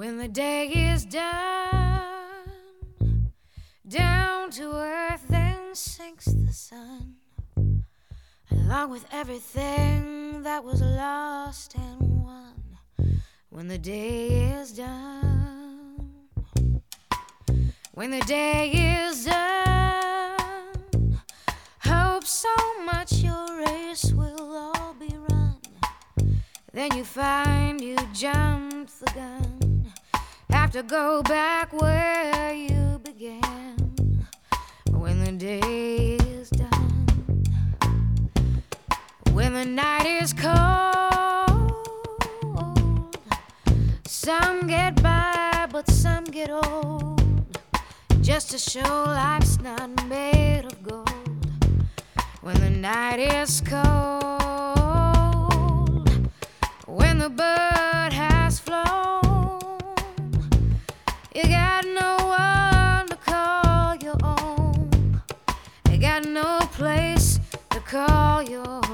When the day is done, down to earth then sinks the sun, along with everything that was lost and won. When the day is done, when the day is done, hope so much your race will all be run. Then you find you jumped the gun have to go back where you began when the day is done, when the night is cold. Some get by, but some get old. Just to show life's not made of gold. When the night is cold, お。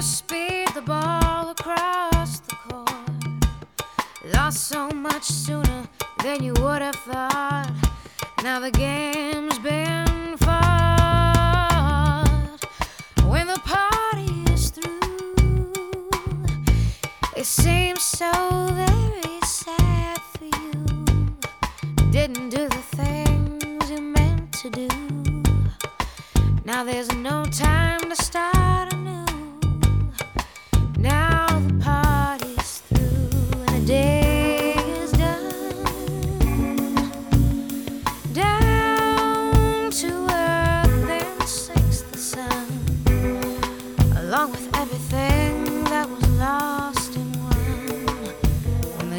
Speed the ball across the court. Lost so much sooner than you would have thought. Now the game's been fought. When the party is through, it seems so very sad for you. Didn't do the things you meant to do. Now there's no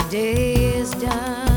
day is done.